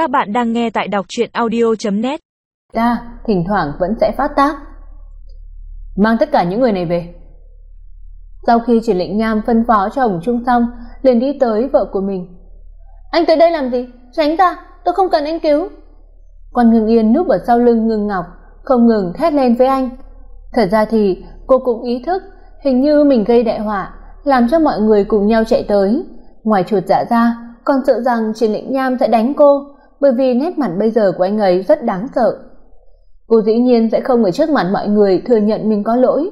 Các bạn đang nghe tại đọc truyện audio.net Ta thỉnh thoảng vẫn sẽ phát tác. Mang tất cả những người này về. Sau khi chỉ lệnh nham phân phó cho Hồng Trung xong, liền đi tới vợ của mình. Anh tới đây làm gì? Tránh ra, tôi không cần anh cứu. Quan Ngưng Yên núp ở sau lưng Ngưng Ngọc, không ngừng thét lên với anh. Thật ra thì cô cũng ý thức, hình như mình gây đại họa, làm cho mọi người cùng nhau chạy tới. Ngoài chuột dạ ra, còn sợ rằng Triển Lệnh Nham sẽ đánh cô, bởi vì nét mặt bây giờ của anh ấy rất đáng sợ. Cô dĩ nhiên sẽ không ở trước mặt mọi người thừa nhận mình có lỗi,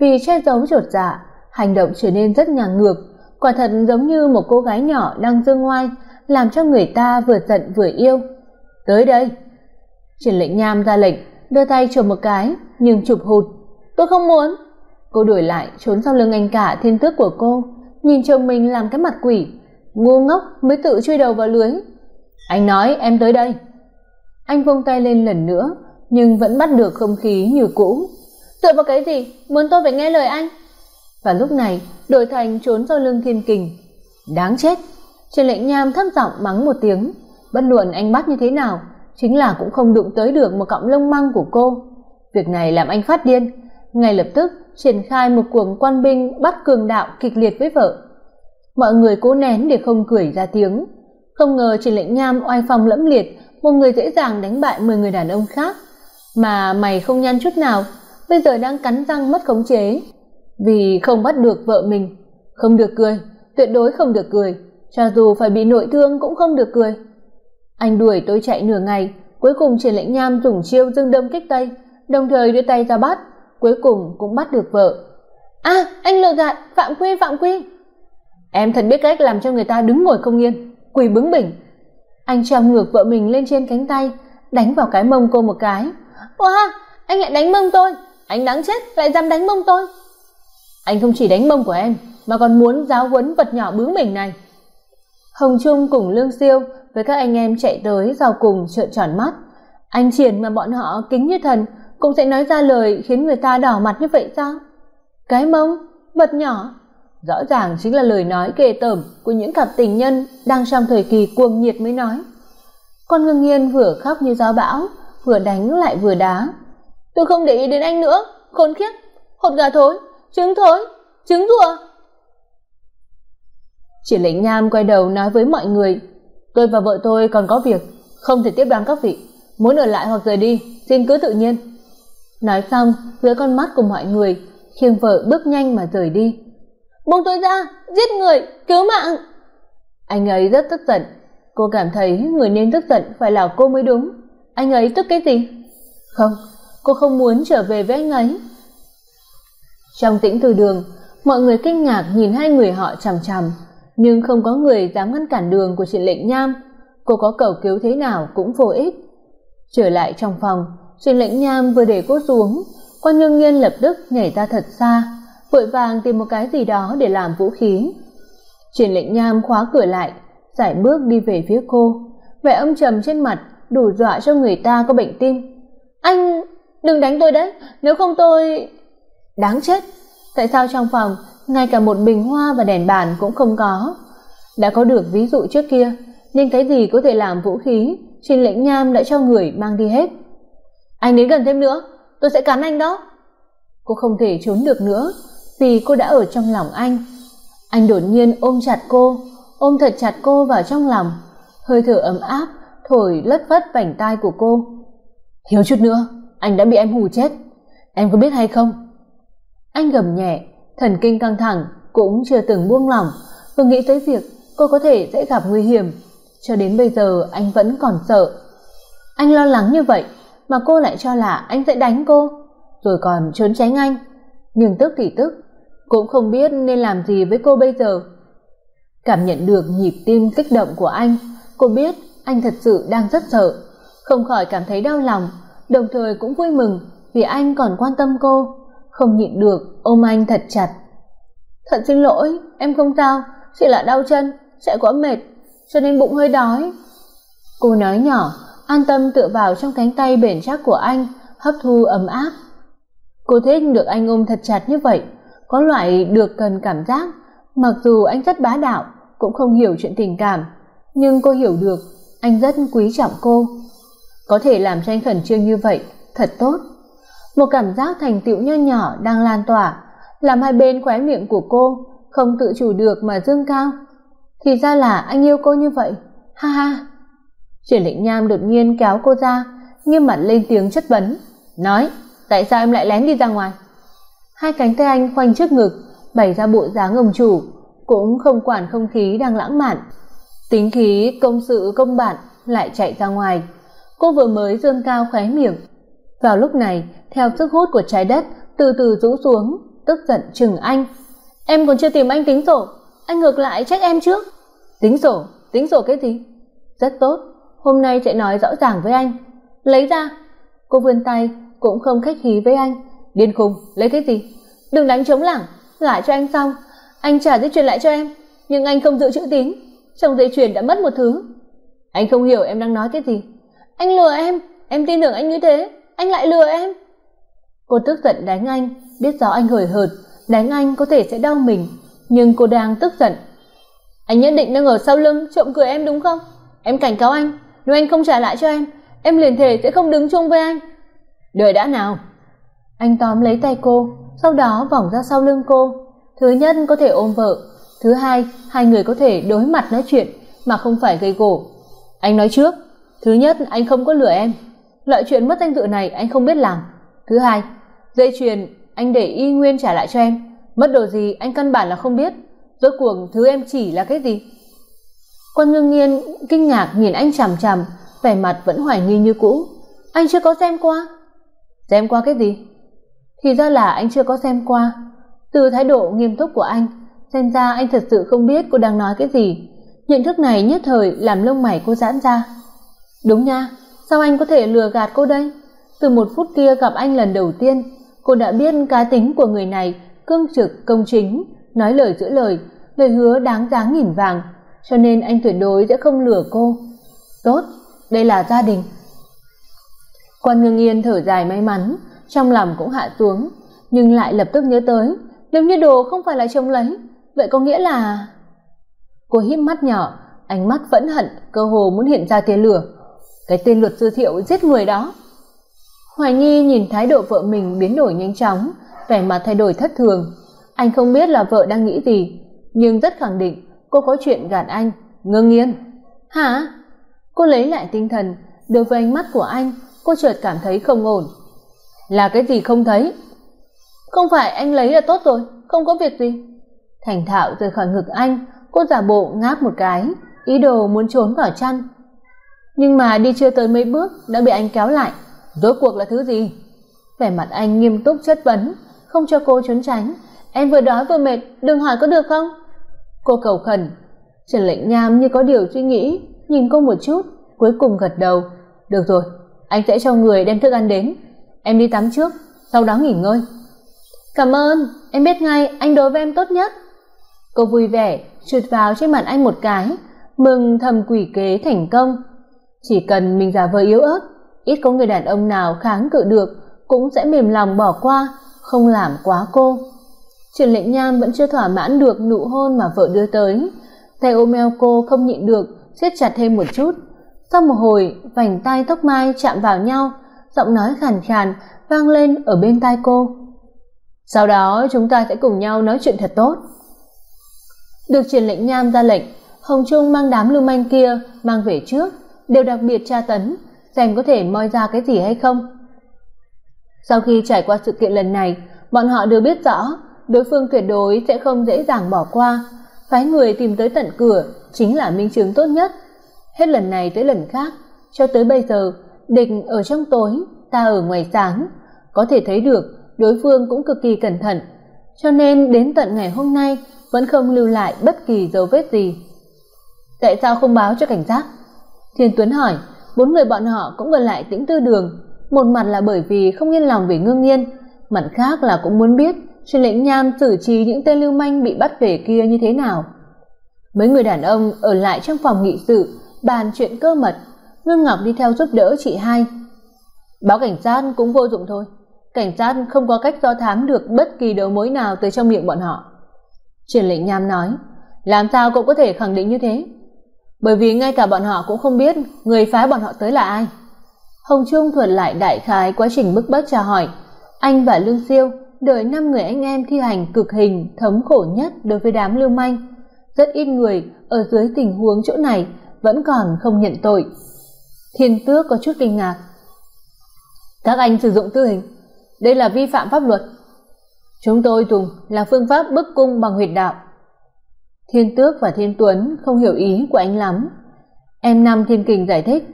vì che giấu chuột dạ, hành động trở nên rất ngang ngược, quả thật giống như một cô gái nhỏ đang dương ngoai, làm cho người ta vừa giận vừa yêu. Tới đây. Triển Lệnh Nham ra lệnh, đưa tay chụp một cái, nhưng chụp hụt. Tôi không muốn. Cô đuổi lại, trốn sau lưng anh cả thiên tước của cô, nhìn chồng mình làm cái mặt quỷ, ngu ngốc mới tự chui đầu vào lưới. Anh nói em tới đây. Anh vung tay lên lần nữa, nhưng vẫn bắt được không khí như cũ. tựa vào cái gì? Muốn tôi phải nghe lời anh? Và lúc này, đổi thành trốn sau lưng Thiên Kình. Đáng chết. Trên Lệnh Nham thấp giọng mắng một tiếng, bất luận anh bắt như thế nào, chính là cũng không đụng tới được một cọng lông măng của cô. Việc này làm anh phát điên, ngay lập tức triển khai một cuồng quan binh bắt cường đạo kịch liệt với vợ. Mọi người cố nén để không cười ra tiếng. Không ngờ Trình Lệnh Nham oai phong lẫm liệt, một người dễ dàng đánh bại 10 người đàn ông khác, mà mày không nhăn chút nào, bây giờ đang cắn răng mất khống chế, vì không bắt được vợ mình. Không được cười, tuyệt đối không được cười, cho dù phải bị nội thương cũng không được cười. Anh đuổi tôi chạy nửa ngày, cuối cùng Triển Lệnh Nham dùng chiêu dương đâm kích tây, đồng thời đưa tay ra bắt, cuối cùng cũng bắt được vợ. "A, à, anh lừa gạt, phạm quy phạm quy." Em thật biết cách làm cho người ta đứng ngồi không yên, quỳ bướng bỉnh. Anh treo ngược vợ mình lên trên cánh tay, đánh vào cái mông cô một cái. "Oa, anh lại đánh mông tôi, anh đáng chết, lại dám đánh mông tôi." Anh không chỉ đánh mông của em, mà còn muốn giáo huấn vật nhỏ bướng bỉnh này. Hồng Trung cùng Lương Siêu với các anh em chạy tới sau cùng trợn tròn mắt. Anh Triển mà bọn họ kính như thần cũng sẽ nói ra lời khiến người ta đỏ mặt như vậy sao? Cái mông, vật nhỏ, rõ ràng chính là lời nói kề tởm của những cặp tình nhân đang trong thời kỳ cuồng nhiệt mới nói. Con Ngưng Nghiên vừa khóc như gió bão, vừa đánh lại vừa đá. Tôi không để ý đến anh nữa, khốn kiếp, hột gà thối, trứng thối, trứng rùa. Chỉ Lệnh Nham quay đầu nói với mọi người, tôi và vợ tôi còn có việc, không thể tiếp đón các vị, muốn ở lại hoặc rời đi, xin cứ tự nhiên. Nói xong, dưới con mắt của mọi người, khiêng vợ bước nhanh mà rời đi. "Buông tôi ra, giết người, cứu mạng!" Anh ấy rất tức giận, cô cảm thấy người nên tức giận phải là cô mới đúng. Anh ấy tức cái gì? Không, cô không muốn trở về với anh ấy. Trong tĩnh từ đường, mọi người kinh ngạc nhìn hai người họ chằm chằm, nhưng không có người dám ngăn cản đường của chị Lệnh Nham. Cô có cầu cứu thế nào cũng vô ích. Trở lại trong phòng, chị Lệnh Nham vừa để cô xuống, Quan Ngưng Nghiên lập tức nhảy ra thật xa, vội vàng tìm một cái gì đó để làm vũ khí. Triển Lệnh Nham khóa cửa lại, giải bước đi về phía cô, vẻ âm trầm trên mặt đủ dọa cho người ta có bệnh tim. "Anh đừng đánh tôi đấy, nếu không tôi..." Đáng chết, tại sao trong phòng ngay cả một bình hoa và đèn bàn cũng không có? Đã có được ví dụ trước kia, nên cái gì có thể làm vũ khí, Trình Lệnh Nham đã cho người mang đi hết anh đến gần thêm nữa tôi sẽ cắn anh đó cô không thể trốn được nữa vì cô đã ở trong lòng anh. Anh đột nhiên ôm chặt cô ôm thật chặt cô vào trong lòng. Hơi thở ấm áp thổi lất phất vành tai của cô. Thiếu chút nữa anh đã bị em hù chết. Em có biết hay không? Anh gầm nhẹ thần kinh căng thẳng cũng chưa từng buông lỏng. Vừa nghĩ tới việc cô có thể sẽ gặp nguy hiểm. Cho đến bây giờ anh vẫn còn sợ. Anh lo lắng như vậy mà cô lại cho là anh sẽ đánh cô, rồi còn trốn tránh anh. Nhưng tức thì tức, cũng không biết nên làm gì với cô bây giờ. Cảm nhận được nhịp tim kích động của anh, cô biết anh thật sự đang rất sợ, không khỏi cảm thấy đau lòng, đồng thời cũng vui mừng vì anh còn quan tâm cô, không nhịn được ôm anh thật chặt. "Thật xin lỗi, em không sao, chỉ là đau chân, chạy quá mệt, cho nên bụng hơi đói." Cô nói nhỏ, an tâm tựa vào trong cánh tay bền chắc của anh, hấp thu ấm áp. Cô thích được anh ôm thật chặt như vậy, có loại được cần cảm giác, mặc dù anh rất bá đạo, cũng không hiểu chuyện tình cảm, nhưng cô hiểu được, anh rất quý trọng cô. Có thể làm cho anh khẩn trương như vậy thật tốt. Một cảm giác thành tựu nho nhỏ đang lan tỏa làm hai bên khóe miệng của cô không tự chủ được mà dương cao. Thì ra là anh yêu cô như vậy ha ha. Triển lĩnh nham đột nhiên kéo cô ra nghiêm mặt lên tiếng chất vấn nói tại sao em lại lén đi ra ngoài? Hai cánh tay anh khoanh trước ngực, bày ra bộ dáng ông chủ, cũng không quản không khí đang lãng mạn. Tính khí, công sự, công bản lại chạy ra ngoài. Cô vừa mới dương cao khóe miệng. Vào lúc này, theo sức hút của trái đất từ từ rũ xuống, tức giận chừng anh. Em còn chưa tìm anh tính sổ, anh ngược lại trách em trước. Tính sổ tính sổ cái gì? Rất tốt, hôm nay sẽ nói rõ ràng với anh. Lấy ra. Cô vươn tay, cũng không khách khí với anh điên khùng, lấy cái gì? Đừng đánh chống lảng giải cho anh xong. Anh trả dây chuyền lại cho em, nhưng anh không giữ chữ tín. Trong dây chuyền đã mất một thứ. Anh không hiểu em đang nói cái gì. Anh lừa em em tin tưởng anh như thế, anh lại lừa em. Cô tức giận đánh anh, biết rõ anh hời hợt, đánh anh có thể sẽ đau mình, nhưng cô đang tức giận. Anh nhất định đang ở sau lưng trộm cười em đúng không? Em cảnh cáo anh, nếu anh không trả lại cho em em liền thể sẽ không đứng chung với anh. Đời đã nào anh tóm lấy tay cô, sau đó vòng ra sau lưng cô. Thứ nhất có thể ôm vợ, thứ hai hai người có thể đối mặt nói chuyện mà không phải gây gổ. Anh nói trước, thứ nhất anh không có lừa em. Loại chuyện mất danh dự này anh không biết làm. Thứ hai, dây chuyền anh để y nguyên trả lại cho em. Mất đồ gì anh căn bản là không biết. Rốt cuộc thứ em chỉ là cái gì? Quân ngưng nghiên kinh ngạc nhìn anh chằm chằm, vẻ mặt vẫn hoài nghi như cũ. Anh chưa có xem qua. Xem qua cái gì? Thì ra là anh chưa có xem qua. Từ thái độ nghiêm túc của anh, xem ra anh thật sự không biết cô đang nói cái gì. Nhận thức này nhất thời làm lông mày cô giãn ra. Đúng nha, sao anh có thể lừa gạt cô đây? Từ một phút kia gặp anh lần đầu tiên, cô đã biết cá tính của người này cương trực, công chính, nói lời giữ lời lời hứa đáng giá nghìn vàng, cho nên anh tuyệt đối sẽ không lừa cô. Tốt, đây là gia đình. Quan ngưng yên thở dài may mắn trong lòng cũng hạ xuống, nhưng lại lập tức nhớ tới, nếu như đồ không phải là chồng lấy, vậy có nghĩa là cô híp mắt nhỏ, ánh mắt vẫn hận, cơ hồ muốn hiện ra tia lửa. Cái tên luật sư thiệu giết người đó. Hoài nhi nhìn thái độ vợ mình biến đổi nhanh chóng, vẻ mặt thay đổi thất thường. Anh không biết là vợ đang nghĩ gì, nhưng rất khẳng định cô có chuyện gạt anh ngưng nghiên hả? Cô lấy lại tinh thần, đối với ánh mắt của anh, cô chợt cảm thấy không ổn là cái gì không thấy? Không phải anh lấy là tốt rồi, không có việc gì. Thành thạo rời khỏi ngực anh, cô giả bộ ngáp một cái, ý đồ muốn trốn vào chăn. Nhưng mà đi chưa tới mấy bước đã bị anh kéo lại. Rốt cuộc là thứ gì? Vẻ mặt anh nghiêm túc chất vấn, không cho cô trốn tránh. Em vừa đói vừa mệt, đừng hỏi có được không? Cô cầu khẩn. Trần lệnh nham như có điều suy nghĩ, nhìn cô một chút, cuối cùng gật đầu. Được rồi, anh sẽ cho người đem thức ăn đến em đi tắm trước, sau đó nghỉ ngơi. Cảm ơn, em biết ngay anh đối với em tốt nhất. Cô vui vẻ, trượt vào trên mặt anh một cái, mừng thầm quỷ kế thành công. Chỉ cần mình giả vờ yếu ớt, ít có người đàn ông nào kháng cự được, cũng sẽ mềm lòng bỏ qua, không làm quá cô. Trần lệnh nham vẫn chưa thỏa mãn được nụ hôn mà vợ đưa tới. Tay ôm eo cô không nhịn được, siết chặt thêm một chút. Sau một hồi, vành tay tóc mai chạm vào nhau giọng nói khàn khàn vang lên ở bên tai cô. Sau đó chúng ta sẽ cùng nhau nói chuyện thật tốt. Được truyền lệnh nham ra lệnh, hồng trung mang đám lưu manh kia mang về trước, đều đặc biệt tra tấn, xem có thể moi ra cái gì hay không. Sau khi trải qua sự kiện lần này, bọn họ đều biết rõ đối phương tuyệt đối sẽ không dễ dàng bỏ qua. Phái người tìm tới tận cửa chính là minh chứng tốt nhất. Hết lần này tới lần khác, cho tới bây giờ địch ở trong tối, ta ở ngoài sáng. Có thể thấy được, đối phương cũng cực kỳ cẩn thận. Cho nên đến tận ngày hôm nay, vẫn không lưu lại bất kỳ dấu vết gì. Tại sao không báo cho cảnh giác? Thiên tuấn hỏi. Bốn người bọn họ cũng gần lại tĩnh tư đường. Một mặt là bởi vì không yên lòng về ngưng nhiên, mặt khác là cũng muốn biết truyền lệnh nham xử trí những tên lưu manh bị bắt về kia như thế nào. Mấy người đàn ông ở lại trong phòng nghị sự, bàn chuyện cơ mật. Ngân ngọc đi theo giúp đỡ chị hai. Báo cảnh sát cũng vô dụng thôi. Cảnh sát không có cách do thám được bất kỳ đầu mối nào từ trong miệng bọn họ. Triển lệnh nham nói, làm sao cậu có thể khẳng định như thế? Bởi vì ngay cả bọn họ cũng không biết người phái bọn họ tới là ai. Hồng trung thuật lại đại khái quá trình bức bách tra hỏi. Anh và lương siêu, đợi năm người anh em thi hành cực hình thống khổ nhất đối với đám lưu manh. Rất ít người ở dưới tình huống chỗ này vẫn còn không nhận tội thiên tước có chút kinh ngạc. Các anh sử dụng tư hình. Đây là vi phạm pháp luật. Chúng tôi dùng là phương pháp bức cung bằng huyệt đạo. Thiên tước và thiên tuấn không hiểu ý của anh lắm. Em năm thiên kình giải thích.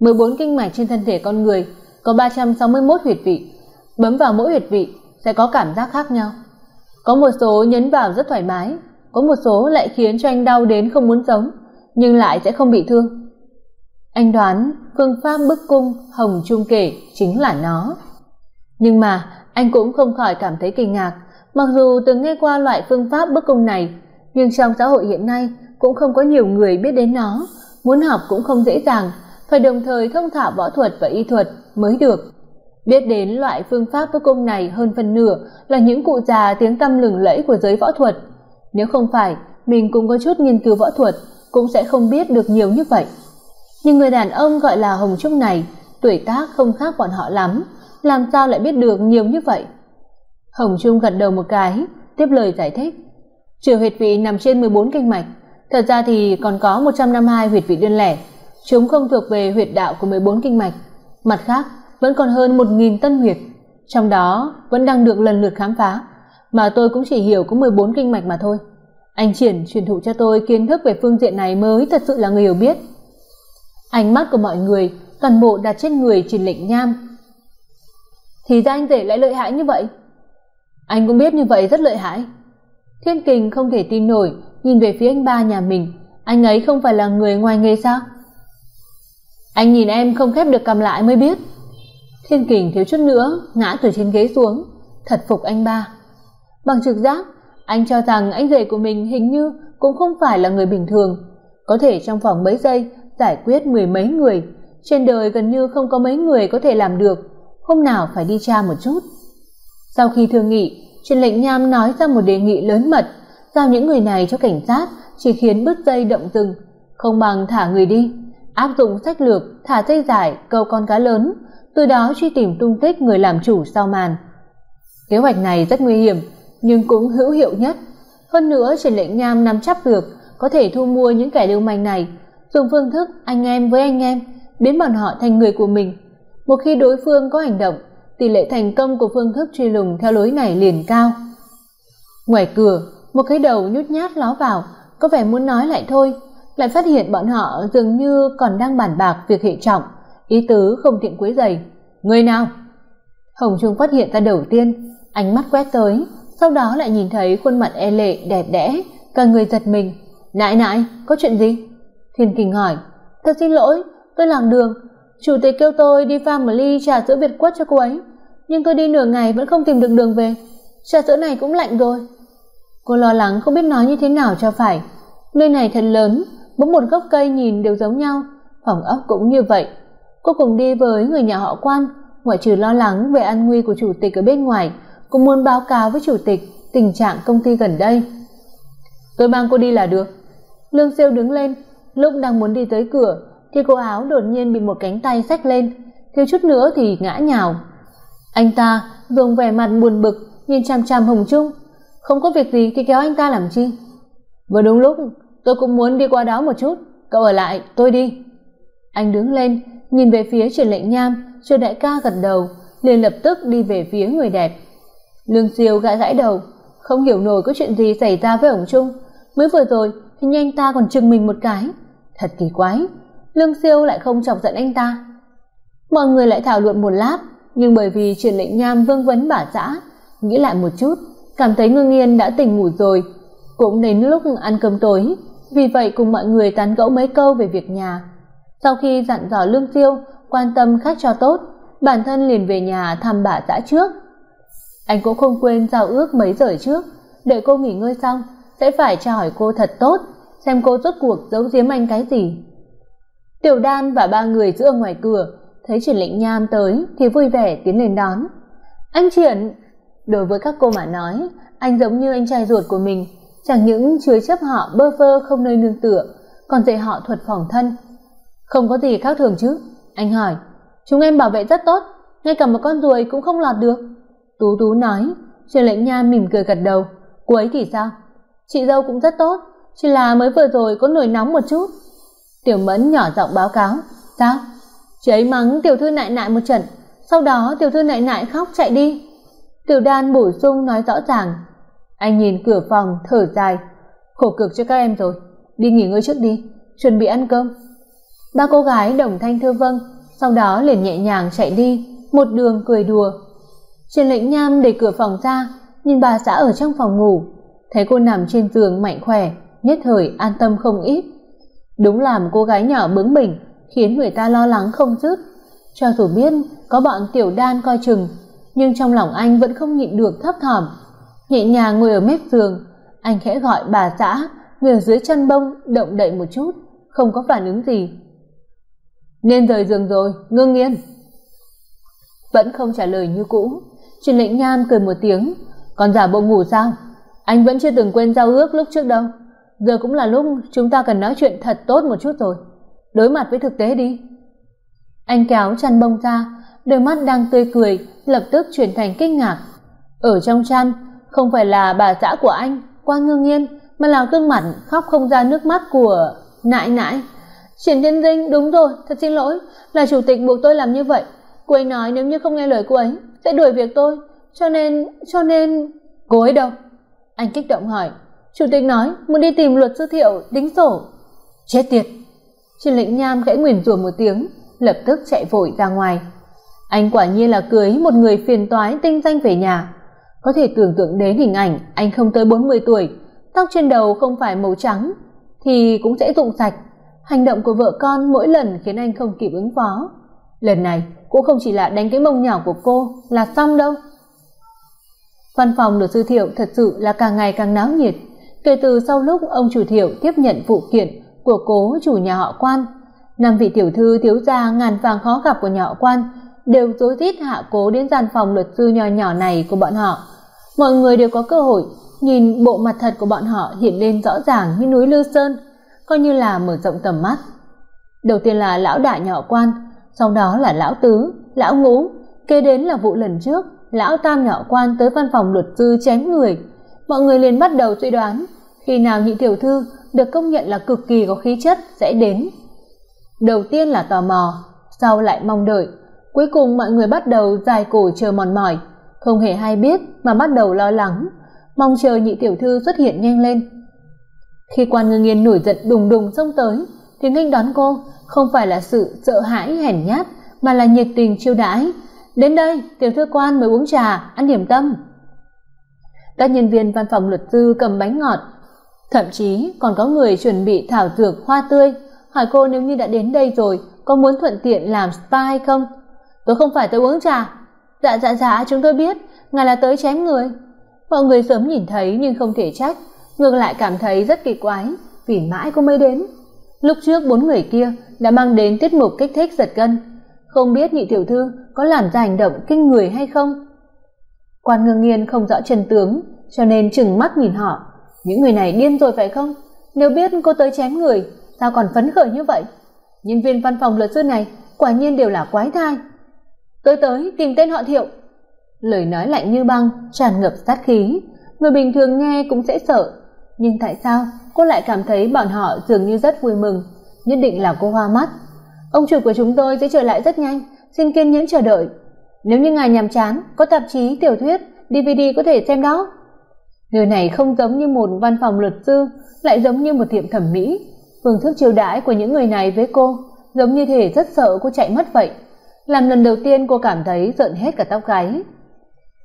mười bốn kinh mạch trên thân thể con người có ba trăm sáu mươi một huyệt vị. Bấm vào mỗi huyệt vị sẽ có cảm giác khác nhau. Có một số nhấn vào rất thoải mái, có một số lại khiến cho anh đau đến không muốn sống, nhưng lại sẽ không bị thương anh đoán phương pháp bức cung hồng trung kể chính là nó. Nhưng mà, anh cũng không khỏi cảm thấy kinh ngạc. Mặc dù từng nghe qua loại phương pháp bức cung này, nhưng trong xã hội hiện nay cũng không có nhiều người biết đến nó. Muốn học cũng không dễ dàng, phải đồng thời thông thạo võ thuật và y thuật mới được. Biết đến loại phương pháp bức cung này hơn phần nửa là những cụ già tiếng tăm lừng lẫy của giới võ thuật. Nếu không phải mình cũng có chút nghiên cứu võ thuật, cũng sẽ không biết được nhiều như vậy nhưng người đàn ông gọi là hồng trúc này, tuổi tác không khác bọn họ lắm, làm sao lại biết được nhiều như vậy? Hồng trung gật đầu một cái, tiếp lời giải thích. Trừ huyệt vị nằm trên mười bốn kinh mạch, thật ra thì còn có một trăm năm hai huyệt vị đơn lẻ. Chúng không thuộc về huyệt đạo của mười bốn kinh mạch, mặt khác vẫn còn hơn một nghìn tân huyệt. Trong đó vẫn đang được lần lượt khám phá, mà tôi cũng chỉ hiểu có mười bốn kinh mạch mà thôi. Anh triển truyền thụ cho tôi kiến thức về phương diện này mới thật sự là người hiểu biết ánh mắt của mọi người, toàn bộ đặt trên người Trình lệnh nham. Thì ra anh rể lại lợi hại như vậy? Anh cũng biết như vậy rất lợi hại. Thiên kình không thể tin nổi, nhìn về phía anh ba nhà mình. Anh ấy không phải là người ngoài nghề sao? Anh nhìn em không khép được cầm lại mới biết. Thiên kình thiếu chút nữa ngã từ trên ghế xuống. Thật phục anh ba. Bằng trực giác, anh cho rằng anh rể của mình hình như cũng không phải là người bình thường. Có thể trong vòng mấy giây giải quyết mười mấy người. Trên đời gần như không có mấy người có thể làm được. Hôm nào phải đi tra một chút. Sau khi thương nghị, trần lệnh nham nói ra một đề nghị lớn mật, giao những người này cho cảnh sát chỉ khiến bứt dây động rừng, không bằng thả người đi, áp dụng sách lược, thả dây giải, câu con cá lớn, từ đó truy tìm tung tích người làm chủ sau màn. Kế hoạch này rất nguy hiểm, nhưng cũng hữu hiệu nhất. Hơn nữa, trần lệnh nham nắm chắc được có thể thu mua những kẻ lưu manh này dùng phương thức anh em với anh em, biến bọn họ thành người của mình. Một khi đối phương có hành động, tỷ lệ thành công của phương thức truy lùng theo lối này liền cao. Ngoài cửa, một cái đầu nhút nhát ló vào, có vẻ muốn nói lại thôi, lại phát hiện bọn họ dường như còn đang bàn bạc việc hệ trọng, ý tứ không tiện quấy rầy. Người nào? Hồng trung phát hiện ra đầu tiên, ánh mắt quét tới, sau đó lại nhìn thấy khuôn mặt e lệ, đẹp đẽ, cả người giật mình. Nại nại, có chuyện gì? Thiên kình hỏi, thật xin lỗi, tôi lạc đường. Chủ tịch kêu tôi đi pha một ly trà sữa việt quất cho cô ấy, nhưng tôi đi nửa ngày vẫn không tìm được đường về. Trà sữa này cũng lạnh rồi. Cô lo lắng không biết nói như thế nào cho phải. Nơi này thật lớn, mỗi một gốc cây nhìn đều giống nhau, phòng ốc cũng như vậy. Cô cùng đi với người nhà họ quan, ngoại trừ lo lắng về an nguy của chủ tịch ở bên ngoài, cũng muốn báo cáo với chủ tịch tình trạng công ty gần đây. Tôi mang cô đi là được. Lương siêu đứng lên lúc đang muốn đi tới cửa, thì cô áo đột nhiên bị một cánh tay xách lên, thiếu chút nữa thì ngã nhào. Anh ta dùng vẻ mặt buồn bực nhìn chằm chằm hồng trung. Không có việc gì thì kéo anh ta làm chi? Vừa đúng lúc, tôi cũng muốn đi qua đó một chút, cậu ở lại, tôi đi. Anh đứng lên, nhìn về phía triển lệnh nham chờ đại ca gật đầu, liền lập tức đi về phía người đẹp. Lương siêu gãi gãi đầu, không hiểu nổi có chuyện gì xảy ra với ổng trung. Mới vừa rồi thì anh ta còn chừng mình một cái. Thật kỳ quái, lương siêu lại không chọc giận anh ta. Mọi người lại thảo luận một lát, nhưng bởi vì triển lệnh nham vương vấn bả xã nghĩ lại một chút, cảm thấy ngưng yên đã tỉnh ngủ rồi. Cũng đến lúc ăn cơm tối, vì vậy cùng mọi người tán gẫu mấy câu về việc nhà. Sau khi dặn dò lương siêu quan tâm khách cho tốt, bản thân liền về nhà thăm bà xã trước. Anh cũng không quên giao ước mấy giờ trước, đợi cô nghỉ ngơi xong sẽ phải tra hỏi cô thật tốt, xem cô rốt cuộc giấu giếm anh cái gì. Tiểu đan và ba người giữ ở ngoài cửa, thấy triển lệnh nham tới thì vui vẻ tiến lên đón. Anh triển, đối với các cô mà nói, anh giống như anh trai ruột của mình, chẳng những chứa chấp họ bơ vơ không nơi nương tựa, còn dạy họ thuật phòng thân. Không có gì khác thường chứ? Anh hỏi. Chúng em bảo vệ rất tốt, ngay cả một con ruồi cũng không lọt được. Tú tú nói. Triển lệnh nham mỉm cười gật đầu. Cô ấy thì sao? Chị dâu cũng rất tốt, chỉ là mới vừa rồi có nổi nóng một chút. Tiểu mẫn nhỏ giọng báo cáo, sao? Chị ấy mắng tiểu thư nại nại một trận, sau đó tiểu thư nại nại khóc chạy đi. Tiểu đan bổ sung nói rõ ràng, anh nhìn cửa phòng thở dài, khổ cực cho các em rồi, đi nghỉ ngơi trước đi, chuẩn bị ăn cơm. Ba cô gái đồng thanh thưa vâng sau đó liền nhẹ nhàng chạy đi, một đường cười đùa. Trần lệnh nham đẩy cửa phòng ra, nhìn bà xã ở trong phòng ngủ thấy cô nằm trên giường mạnh khỏe, nhất thời an tâm không ít. Đúng là một cô gái nhỏ bướng bỉnh, khiến người ta lo lắng không dứt cho dù biết có bọn tiểu đan coi chừng, nhưng trong lòng anh vẫn không nhịn được thấp thỏm. Nhẹ nhàng ngồi ở mép giường, anh khẽ gọi bà xã, người ở dưới chân bông, động đậy một chút, không có phản ứng gì. Nên rời giường rồi, ngưng yên. Vẫn không trả lời như cũ trần lệnh nham cười một tiếng. Còn giả bộ ngủ sao? Anh vẫn chưa từng quên giao ước lúc trước đâu. Giờ cũng là lúc chúng ta cần nói chuyện thật tốt một chút rồi. Đối mặt với thực tế đi. Anh kéo chăn bông ra, đôi mắt đang tươi cười, lập tức chuyển thành kinh ngạc. Ở trong chăn, không phải là bà xã của anh, qua ngưng nhiên, mà là gương mặt khóc không ra nước mắt của nại nại triển thiên dinh, đúng rồi, thật xin lỗi, là chủ tịch buộc tôi làm như vậy. Cô ấy nói nếu như không nghe lời cô ấy, sẽ đuổi việc tôi, cho nên cho nên cô ấy đâu? Anh kích động hỏi. Chủ tịch nói, muốn đi tìm luật sư thiệu, đính sổ. Chết tiệt. Trần lĩnh nham khẽ nguyền rủa một tiếng, lập tức chạy vội ra ngoài. Anh quả nhiên là cưới một người phiền toái tinh danh về nhà. Có thể tưởng tượng đến hình ảnh, anh không tới bốn mươi tuổi, tóc trên đầu không phải màu trắng, thì cũng sẽ rụng sạch. Hành động của vợ con mỗi lần khiến anh không kịp ứng phó. Lần này, cũng không chỉ là đánh cái mông nhỏ của cô là xong đâu văn phòng luật sư thiệu thật sự là càng ngày càng náo nhiệt. Kể từ sau lúc ông chủ thiệu tiếp nhận vụ kiện của cố chủ nhà họ quan, năm vị tiểu thư thiếu gia ngàn vàng khó gặp của nhà họ quan đều rối rít hạ cố đến gian phòng luật sư nhỏ nhỏ này của bọn họ. Mọi người đều có cơ hội nhìn bộ mặt thật của bọn họ hiện lên rõ ràng như núi lư sơn, coi như là mở rộng tầm mắt. Đầu tiên là lão đại nhỏ quan, sau đó là lão tứ, lão ngũ, kế đến là vụ lần trước lão tam nhỏ quan tới văn phòng luật sư chém người. Mọi người liền bắt đầu suy đoán. Khi nào nhị tiểu thư được công nhận là cực kỳ có khí chất sẽ đến. Đầu tiên là tò mò, sau lại mong đợi. Cuối cùng mọi người bắt đầu dài cổ chờ mòn mỏi. Không hề hay biết mà bắt đầu lo lắng. Mong chờ nhị tiểu thư xuất hiện nhanh lên. Khi quan ngưng yên nổi giận đùng đùng xông tới, thì nghênh đón cô không phải là sự sợ hãi hèn nhát, mà là nhiệt tình chiêu đãi đến đây, tiểu thư quan mới uống trà, ăn điểm tâm. Các nhân viên văn phòng luật sư cầm bánh ngọt. Thậm chí, còn có người chuẩn bị thảo dược hoa tươi. Hỏi cô nếu như đã đến đây rồi, có muốn thuận tiện làm spa hay không? Tôi không phải tới uống trà. Dạ dạ dạ chúng tôi biết. Ngài là tới chém người. Mọi người sớm nhìn thấy nhưng không thể trách. Ngược lại cảm thấy rất kỳ quái, vì mãi cô mới đến. Lúc trước bốn người kia đã mang đến tiết mục kích thích giật gân. Không biết nhị tiểu thư có làm ra hành động kinh người hay không? Quan ngưng nghiên không rõ chân tướng, cho nên chừng mắt nhìn họ. Những người này điên rồi phải không? Nếu biết cô tới chém người, sao còn phấn khởi như vậy? Nhân viên văn phòng luật sư này quả nhiên đều là quái thai. Tới tới tìm tên họ thiệu. Lời nói lạnh như băng, tràn ngập sát khí. Người bình thường nghe cũng sẽ sợ. Nhưng tại sao cô lại cảm thấy bọn họ dường như rất vui mừng? Nhất định là cô hoa mắt. Ông chủ của chúng tôi sẽ trở lại rất nhanh xin kiên nhẫn chờ đợi. Nếu như ngài nhàm chán, có tạp chí, tiểu thuyết dvd có thể xem đó. Người này không giống như một văn phòng luật sư, lại giống như một tiệm thẩm mỹ. Phương thức chiêu đãi của những người này với cô giống như thể rất sợ cô chạy mất vậy, làm lần đầu tiên cô cảm thấy giận hết cả tóc gáy.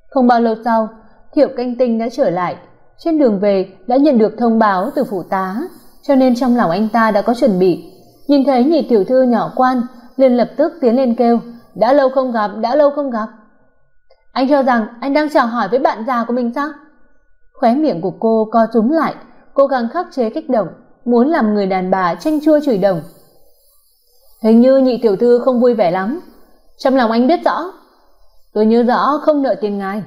Không bao lâu sau, thiệu canh tinh đã trở lại. Trên đường về, đã nhận được thông báo từ phụ tá, cho nên trong lòng anh ta đã có chuẩn bị. Nhìn thấy nhị tiểu thư nhỏ quan liền lập tức tiến lên kêu, đã lâu không gặp, đã lâu không gặp. Anh cho rằng anh đang chào hỏi với bạn già của mình sao? Khóe miệng của cô co rúm lại cố gắng khắc chế kích động, muốn làm người đàn bà tranh chua chửi đồng. Hình như nhị tiểu thư không vui vẻ lắm. Trong lòng anh biết rõ, tôi nhớ rõ không nợ tiền ngài.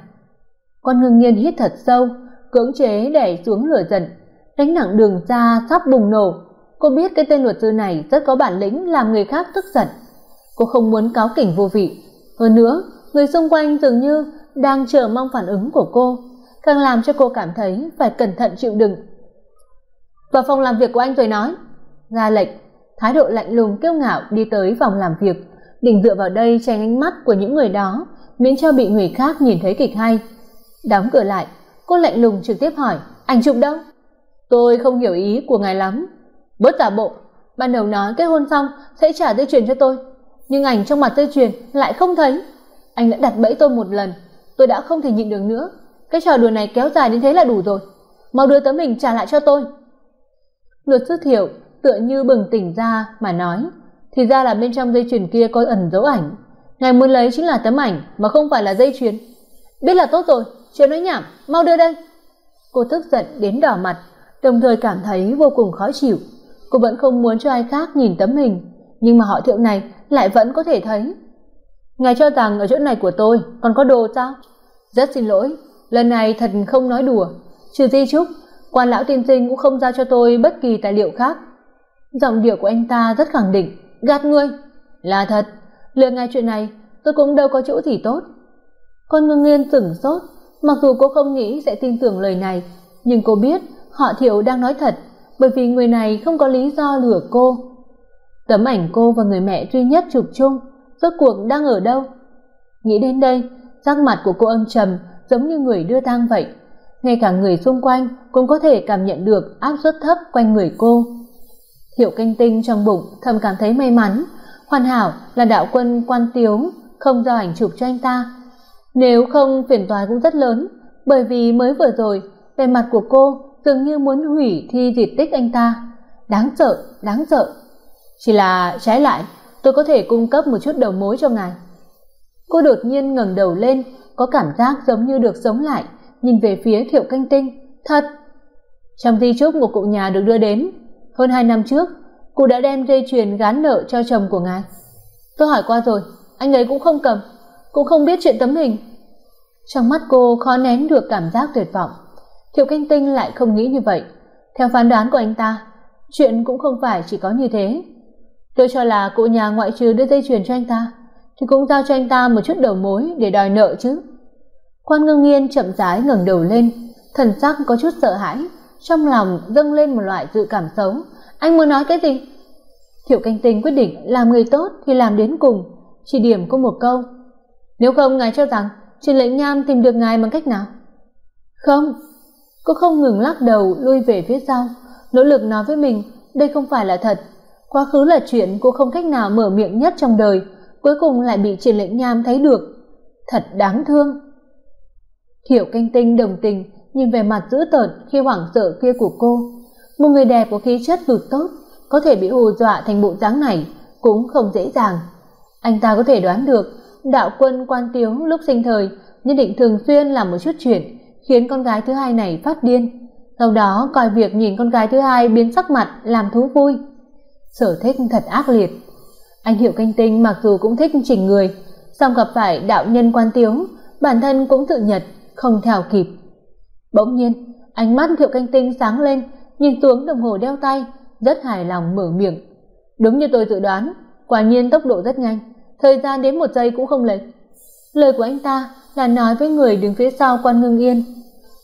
Con hưng nhiên hít thật sâu, cưỡng chế đè xuống lửa giận, đánh nặng đường ra sắp bùng nổ cô biết cái tên luật sư này rất có bản lĩnh, làm người khác tức giận. Cô không muốn cáo kỉnh vô vị. Hơn nữa, người xung quanh dường như đang chờ mong phản ứng của cô, càng làm cho cô cảm thấy phải cẩn thận chịu đựng. Vào phòng làm việc của anh rồi nói, ra lệnh. Thái độ lạnh lùng, kiêu ngạo đi tới phòng làm việc, định dựa vào đây tránh ánh mắt của những người đó, miễn cho bị người khác nhìn thấy kịch hay. Đóng cửa lại, cô lạnh lùng trực tiếp hỏi ảnh chụp đâu? Tôi không hiểu ý của ngài lắm bớt giả bộ. Ban đầu nói kết hôn xong sẽ trả dây chuyền cho tôi. Nhưng ảnh trong mặt dây chuyền lại không thấy. Anh đã đặt bẫy tôi một lần. Tôi đã không thể nhịn được nữa. Cái trò đùa này kéo dài đến thế là đủ rồi. Mau đưa tấm hình trả lại cho tôi. Luật sư thiệu tựa như bừng tỉnh ra mà nói. Thì ra là bên trong dây chuyền kia có ẩn dấu ảnh. Ngài muốn lấy chính là tấm ảnh mà không phải là dây chuyền. Biết là tốt rồi. Chưa nói nhảm. Mau đưa đây. Cô tức giận đến đỏ mặt, đồng thời cảm thấy vô cùng khó chịu cô vẫn không muốn cho ai khác nhìn tấm hình, nhưng mà họ thiệu này lại vẫn có thể thấy. Ngài cho rằng ở chỗ này của tôi còn có đồ sao? Rất xin lỗi, lần này thật không nói đùa. Trừ di trúc quan lão tiên sinh cũng không giao cho tôi bất kỳ tài liệu khác. Giọng điệu của anh ta rất khẳng định, gạt ngươi. Là thật, lừa ngài chuyện này, tôi cũng đâu có chỗ gì tốt. Con ngưng nghiên sửng sốt, mặc dù cô không nghĩ sẽ tin tưởng lời này, nhưng cô biết họ thiệu đang nói thật bởi vì người này không có lý do lừa cô. Tấm ảnh cô và người mẹ duy nhất chụp chung, rốt cuộc đang ở đâu? Nghĩ đến đây, sắc mặt của cô âm trầm, giống như người đưa tang vậy. Ngay cả người xung quanh cũng có thể cảm nhận được áp suất thấp quanh người cô. Hiểu canh tinh trong bụng thầm cảm thấy may mắn. Hoàn hảo là đạo quân quan tiếu, không giao ảnh chụp cho anh ta. Nếu không phiền toái cũng rất lớn, bởi vì mới vừa rồi vẻ mặt của cô dường như muốn hủy thi diệt tích anh ta. Đáng sợ đáng sợ. Chỉ là trái lại, tôi có thể cung cấp một chút đầu mối cho ngài. Cô đột nhiên ngẩng đầu lên, có cảm giác giống như được sống lại, nhìn về phía thiệu canh tinh. Thật! Trong di chúc của cụ nhà được đưa đến, hơn hai năm trước, cụ đã đem dây chuyền gán nợ cho chồng của ngài. Tôi hỏi qua rồi, anh ấy cũng không cầm, cũng không biết chuyện tấm hình. Trong mắt cô khó nén được cảm giác tuyệt vọng thiệu canh tinh lại không nghĩ như vậy. Theo phán đoán của anh ta, chuyện cũng không phải chỉ có như thế. Tôi cho là cụ nhà ngoại trừ đưa dây chuyền cho anh ta, thì cũng giao cho anh ta một chút đầu mối để đòi nợ chứ. Quan ngưng nghiên chậm rãi ngẩng đầu lên, thần sắc có chút sợ hãi, trong lòng dâng lên một loại dự cảm xấu. Anh muốn nói cái gì? Thiệu canh tinh quyết định làm người tốt thì làm đến cùng, chỉ điểm cô một câu. Nếu không, ngài cho rằng Trình lệnh nham tìm được ngài bằng cách nào? Không cô không ngừng lắc đầu, lui về phía sau. Nỗ lực nói với mình, đây không phải là thật. Quá khứ là chuyện cô không cách nào mở miệng nhất trong đời, cuối cùng lại bị truyền lệnh nham thấy được. Thật đáng thương. Thiểu canh tinh đồng tình, nhìn về mặt dữ tợn khi hoảng sợ kia của cô. Một người đẹp có khí chất cực tốt, có thể bị hù dọa thành bộ dáng này cũng không dễ dàng. Anh ta có thể đoán được, đạo quân quan tiếu lúc sinh thời, nhất định thường xuyên làm một chút chuyện khiến con gái thứ hai này phát điên. Sau đó, coi việc nhìn con gái thứ hai biến sắc mặt làm thú vui. Sở thích thật ác liệt. Anh hiệu canh tinh mặc dù cũng thích chỉnh người, song gặp phải đạo nhân quan tiếu bản thân cũng tự nhật, không theo kịp. Bỗng nhiên, ánh mắt hiệu canh tinh sáng lên, nhìn xuống đồng hồ đeo tay, rất hài lòng mở miệng. Đúng như tôi dự đoán, quả nhiên tốc độ rất nhanh, thời gian đến một giây cũng không lệch. Lời của anh ta là nói với người đứng phía sau quan ngưng yên.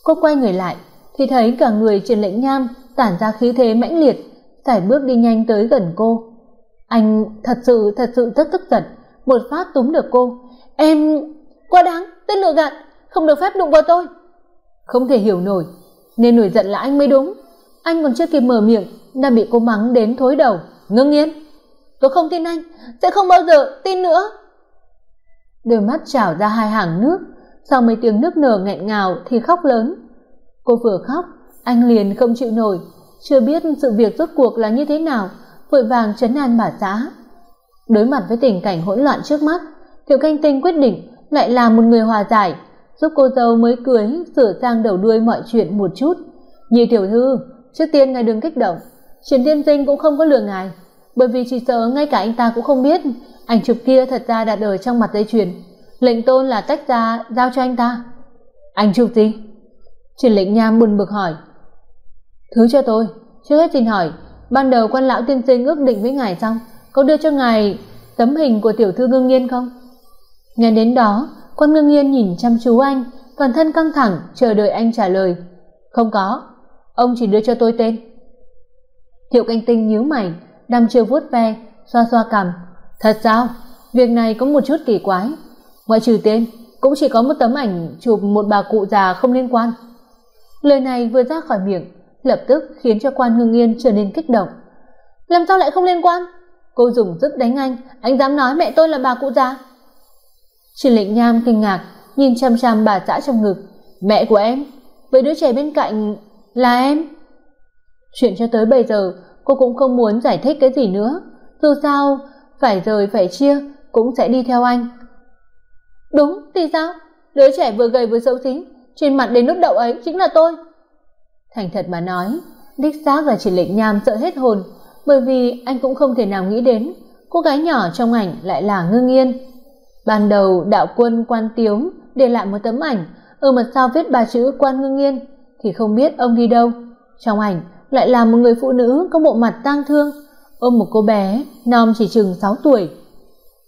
Cô quay người lại, thì thấy cả người truyền lệnh nham tản ra khí thế mãnh liệt sải bước đi nhanh tới gần cô. Anh thật sự thật sự rất tức giận, một phát túm được cô. Em, quá đáng, tên lừa gạt, không được phép đụng vào tôi. Không thể hiểu nổi, nên nổi giận là anh mới đúng. Anh còn chưa kịp mở miệng, đã bị cô mắng đến thối đầu, ngưng yên. Tôi không tin anh, sẽ không bao giờ tin nữa đôi mắt trào ra hai hàng nước. Sau mấy tiếng nước nở nghẹn ngào thì khóc lớn. Cô vừa khóc, anh liền không chịu nổi. Chưa biết sự việc rốt cuộc là như thế nào, vội vàng trấn an bà xã. Đối mặt với tình cảnh hỗn loạn trước mắt tiểu canh tinh quyết định lại là một người hòa giải, giúp cô dâu mới cưới sửa sang đầu đuôi mọi chuyện một chút. Nhị tiểu thư, trước tiên ngài đừng kích động. Triển thiên dinh cũng không có lừa ngài bởi vì chỉ sợ ngay cả anh ta cũng không biết, ảnh chụp kia thật ra đặt ở trong mặt dây chuyền. Lệnh tôn là tách ra, giao cho anh ta. Ảnh chụp gì? Triển lệnh nham buồn bực hỏi. Thứ cho tôi. Trước hết xin hỏi, ban đầu quan lão tiên sinh ước định với ngài xong, có đưa cho ngài tấm hình của tiểu thư ngưng nghiên không? Nghe đến đó, quan ngưng nghiên nhìn chăm chú anh, toàn thân căng thẳng, chờ đợi anh trả lời. Không có. Ông chỉ đưa cho tôi tên. Thiệu canh tinh nhíu mày đăm chiều vuốt ve xoa xoa cằm thật sao? Việc này có một chút kỳ quái. Ngoại trừ tên cũng chỉ có một tấm ảnh chụp một bà cụ già không liên quan. Lời này vừa ra khỏi miệng lập tức khiến cho quan hưng yên trở nên kích động. Làm sao lại không liên quan? Cô dùng sức đánh anh anh dám nói mẹ tôi là bà cụ già. Trình Lệnh Nham kinh ngạc, nhìn chăm chăm bà xã trong ngực, "Mẹ của em, với đứa trẻ bên cạnh là em?" Chuyện cho tới bây giờ, cô cũng không muốn giải thích cái gì nữa, dù sao phải rời phải chia cũng sẽ đi theo anh. "Đúng, thì sao? Đứa trẻ vừa gầy vừa xấu xí, trên mặt đến nốt đậu ấy chính là tôi." Thành thật mà nói, đích xác là chỉ Lệnh Nham sợ hết hồn, bởi vì anh cũng không thể nào nghĩ đến cô gái nhỏ trong ảnh lại là Ngưng Yên ban đầu đạo quân quan tiếu để lại một tấm ảnh ở mặt sau viết ba chữ quan ngưng yên thì không biết ông đi đâu trong ảnh lại là một người phụ nữ có bộ mặt tang thương. Ôm một cô bé non chỉ chừng sáu tuổi.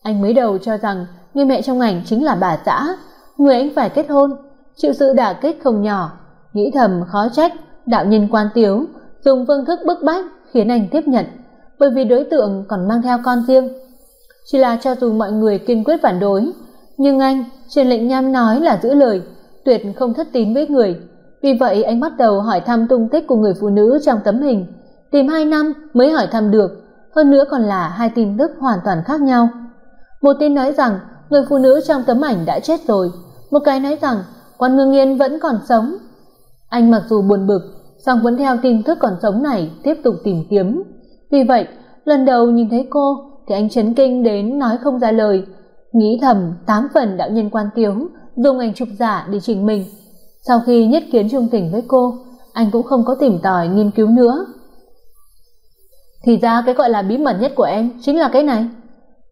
Anh mới đầu cho rằng người mẹ trong ảnh chính là bà xã. Người anh phải kết hôn, chịu sự đả kích không nhỏ. Nghĩ thầm khó trách, đạo nhân quan tiếu, dùng phương thức bức bách khiến anh tiếp nhận, bởi vì đối tượng còn mang theo con riêng. Chỉ là cho dù mọi người kiên quyết phản đối, nhưng anh, trên lệnh nham nói là giữ lời, tuyệt không thất tín với người vì vậy, anh bắt đầu hỏi thăm tung tích của người phụ nữ trong tấm hình. Tìm hai năm mới hỏi thăm được. Hơn nữa còn là hai tin tức hoàn toàn khác nhau. Một tin nói rằng, người phụ nữ trong tấm ảnh đã chết rồi. Một cái nói rằng quan ngưng yên vẫn còn sống. Anh mặc dù buồn bực, song vẫn theo tin tức còn sống này tiếp tục tìm kiếm. Vì vậy, lần đầu nhìn thấy cô, thì anh chấn kinh đến nói không ra lời. Nghĩ thầm, tám phần đạo nhân quan tiếu dùng ảnh chụp giả để chỉnh mình sau khi nhất kiến trung tình với cô, anh cũng không có tìm tòi nghiên cứu nữa. Thì ra cái gọi là bí mật nhất của em chính là cái này.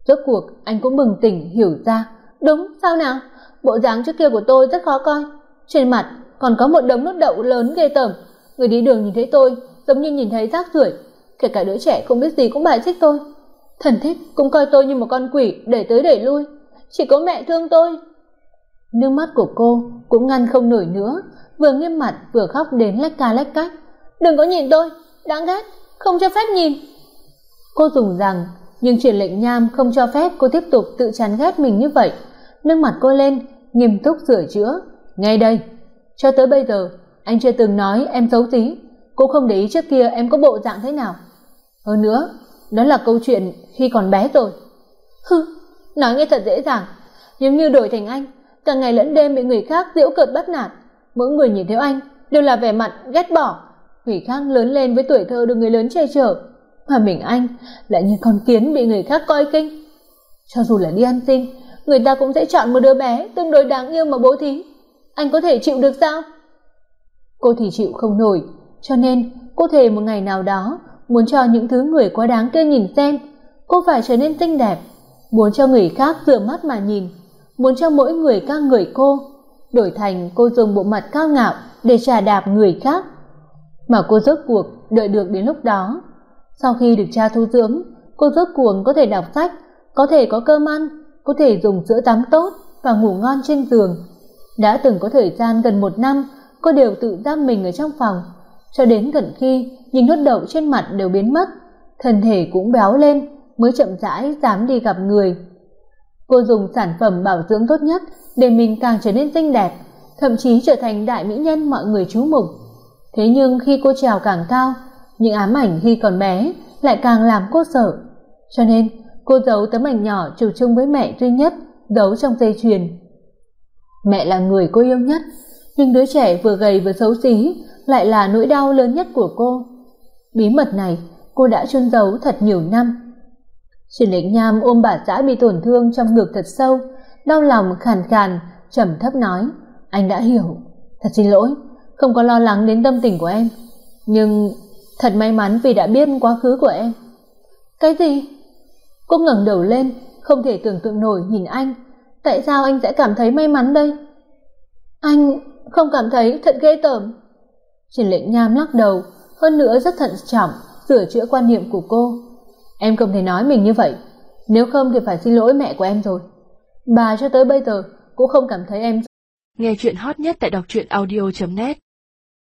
Rốt cuộc, anh cũng bừng tỉnh hiểu ra. Đúng, sao nào? Bộ dáng trước kia của tôi rất khó coi. Trên mặt còn có một đống nốt đậu lớn ghê tởm. Người đi đường nhìn thấy tôi giống như nhìn thấy rác rưởi. Kể cả đứa trẻ không biết gì cũng bài xích tôi. Thần thích cũng coi tôi như một con quỷ để tới để lui. Chỉ có mẹ thương tôi nước mắt của cô cũng ngăn không nổi nữa vừa nghiêm mặt vừa khóc đến lách ca lách cách. Đừng có nhìn tôi đáng ghét không cho phép nhìn. Cô dùng rằng nhưng truyền lệnh nham không cho phép cô tiếp tục tự chán ghét mình như vậy. Nâng mặt cô lên nghiêm túc sửa chữa. Ngay đây cho tới bây giờ anh chưa từng nói em xấu xí cũng không để ý trước kia em có bộ dạng thế nào. Hơn nữa đó là câu chuyện khi còn bé rồi. Hư nói nghe thật dễ dàng nhưng như đổi thành anh cả ngày lẫn đêm bị người khác giễu cợt bắt nạt, mỗi người nhìn thấy anh đều là vẻ mặt ghét bỏ. Người khác lớn lên với tuổi thơ được người lớn che chở, mà mình anh lại như con kiến bị người khác coi kinh. Cho dù là đi ăn xin, người ta cũng sẽ chọn một đứa bé tương đối đáng yêu mà bố thí. Anh có thể chịu được sao? Cô thì chịu không nổi, cho nên cô thề một ngày nào đó muốn cho những thứ người quá đáng kia nhìn xem. Cô phải trở nên xinh đẹp, muốn cho người khác rửa mắt mà nhìn muốn cho mỗi người ca người cô, đổi thành cô dùng bộ mặt cao ngạo để trả đạp người khác. Mà cô rốt cuộc đợi được đến lúc đó. Sau khi được cha thu dưỡng, cô rốt cuộc có thể đọc sách, có thể có cơm ăn, có thể dùng sữa tắm tốt và ngủ ngon trên giường. Đã từng có thời gian gần một năm, cô đều tự giam mình ở trong phòng. Cho đến gần khi những nốt đậu trên mặt đều biến mất, thân thể cũng béo lên, mới chậm rãi dám đi gặp người cô dùng sản phẩm bảo dưỡng tốt nhất để mình càng trở nên xinh đẹp, thậm chí trở thành đại mỹ nhân mọi người chú mục. Thế nhưng khi cô trèo càng cao, những ám ảnh khi còn bé lại càng làm cô sợ. Cho nên, cô giấu tấm ảnh nhỏ chụp chung với mẹ duy nhất, giấu trong dây chuyền. Mẹ là người cô yêu nhất, nhưng đứa trẻ vừa gầy vừa xấu xí lại là nỗi đau lớn nhất của cô. Bí mật này cô đã chôn giấu thật nhiều năm. Trình Lệnh Nham ôm bà xã bị tổn thương trong ngực thật sâu, đau lòng khàn khàn, trầm thấp nói, anh đã hiểu, thật xin lỗi, không có lo lắng đến tâm tình của em, nhưng thật may mắn vì đã biết quá khứ của em. Cái gì? Cô ngẩng đầu lên, không thể tưởng tượng nổi nhìn anh, tại sao anh sẽ cảm thấy may mắn đây? Anh không cảm thấy thật ghê tởm. Trình Lệnh Nham lắc đầu, hơn nữa rất thận trọng, sửa chữa quan niệm của cô. Em không thể nói mình như vậy, nếu không thì phải xin lỗi mẹ của em rồi. Bà cho tới bây giờ cũng không cảm thấy em Nghe chuyện hot nhất tại đọc truyện audio.net